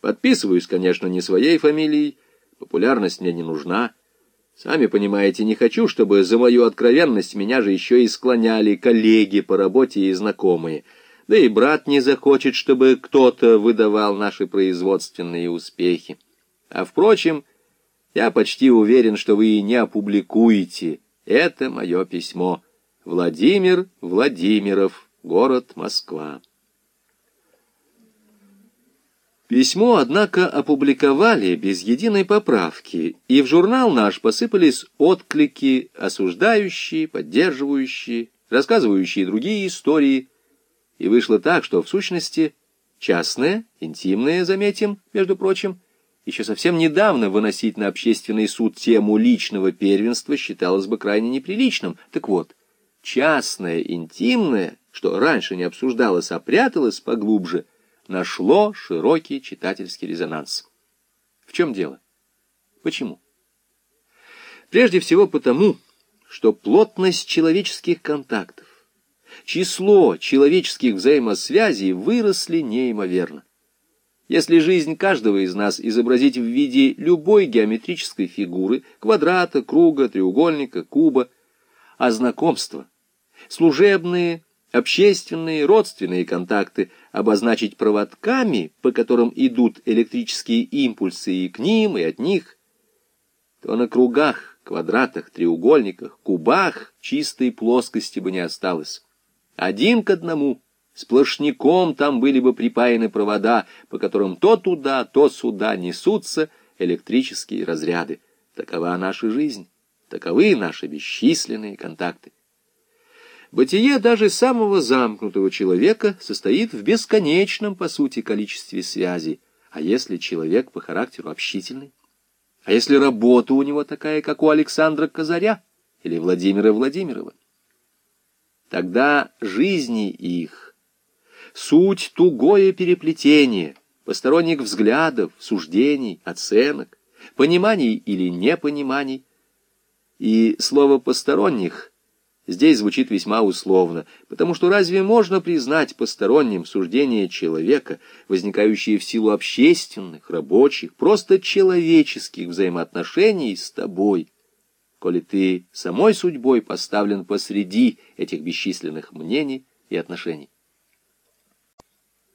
Подписываюсь, конечно, не своей фамилией, популярность мне не нужна. Сами понимаете, не хочу, чтобы за мою откровенность меня же еще и склоняли коллеги по работе и знакомые. Да и брат не захочет, чтобы кто-то выдавал наши производственные успехи. А впрочем, я почти уверен, что вы не опубликуете. Это мое письмо. Владимир Владимиров, город Москва. Письмо, однако, опубликовали без единой поправки, и в журнал наш посыпались отклики, осуждающие, поддерживающие, рассказывающие другие истории, и вышло так, что, в сущности, частное, интимное, заметим, между прочим, еще совсем недавно выносить на общественный суд тему личного первенства считалось бы крайне неприличным. Так вот, частное, интимное, что раньше не обсуждалось, а пряталось поглубже – нашло широкий читательский резонанс. В чем дело? Почему? Прежде всего потому, что плотность человеческих контактов, число человеческих взаимосвязей выросли неимоверно. Если жизнь каждого из нас изобразить в виде любой геометрической фигуры, квадрата, круга, треугольника, куба, а знакомства, служебные, общественные, родственные контакты обозначить проводками, по которым идут электрические импульсы и к ним, и от них, то на кругах, квадратах, треугольниках, кубах чистой плоскости бы не осталось. Один к одному, сплошняком там были бы припаяны провода, по которым то туда, то сюда несутся электрические разряды. Такова наша жизнь, таковы наши бесчисленные контакты. Бытие даже самого замкнутого человека состоит в бесконечном, по сути, количестве связей. А если человек по характеру общительный? А если работа у него такая, как у Александра Казаря или Владимира Владимирова? Тогда жизни их, суть тугое переплетение посторонних взглядов, суждений, оценок, пониманий или непониманий, и слово «посторонних» здесь звучит весьма условно, потому что разве можно признать посторонним суждение человека, возникающее в силу общественных, рабочих, просто человеческих взаимоотношений с тобой, коли ты самой судьбой поставлен посреди этих бесчисленных мнений и отношений?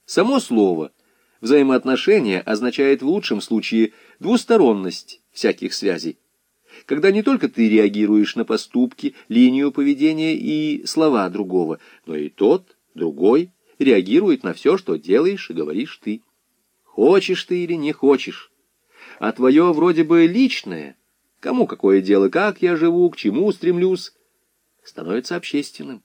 Само слово «взаимоотношения» означает в лучшем случае двусторонность всяких связей, когда не только ты реагируешь на поступки, линию поведения и слова другого, но и тот, другой, реагирует на все, что делаешь и говоришь ты. Хочешь ты или не хочешь. А твое вроде бы личное, кому какое дело, как я живу, к чему стремлюсь, становится общественным.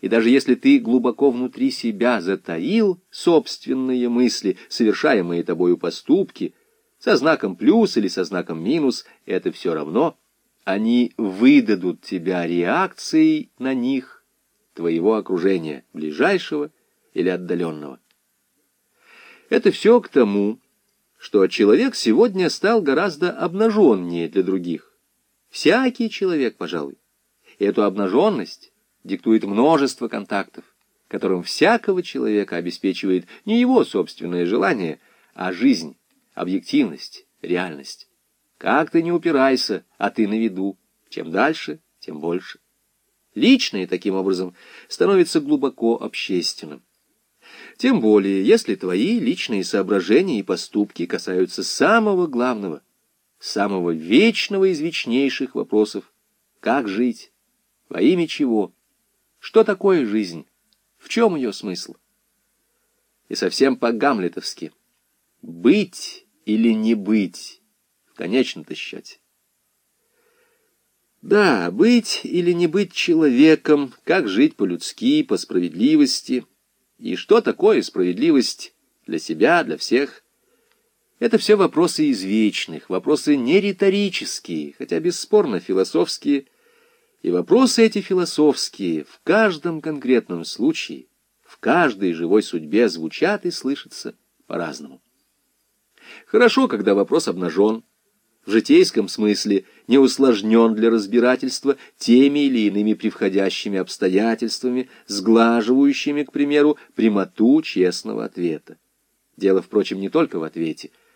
И даже если ты глубоко внутри себя затаил собственные мысли, совершаемые тобою поступки, со знаком плюс или со знаком минус, это все равно. Они выдадут тебя реакцией на них твоего окружения, ближайшего или отдаленного. Это все к тому, что человек сегодня стал гораздо обнаженнее для других. Всякий человек, пожалуй. И эту обнаженность диктует множество контактов, которым всякого человека обеспечивает не его собственное желание, а жизнь объективность, реальность. Как ты не упирайся, а ты на виду. Чем дальше, тем больше. Личное, таким образом, становится глубоко общественным. Тем более, если твои личные соображения и поступки касаются самого главного, самого вечного из вечнейших вопросов — как жить, во имя чего, что такое жизнь, в чем ее смысл. И совсем по-гамлетовски — быть или не быть в конечном-то счете. Да, быть или не быть человеком, как жить по-людски, по справедливости, и что такое справедливость для себя, для всех. Это все вопросы извечных, вопросы не риторические, хотя бесспорно философские, и вопросы эти философские в каждом конкретном случае, в каждой живой судьбе звучат и слышатся по-разному. Хорошо, когда вопрос обнажен, в житейском смысле не усложнен для разбирательства теми или иными превходящими обстоятельствами, сглаживающими, к примеру, прямоту честного ответа. Дело, впрочем, не только в ответе.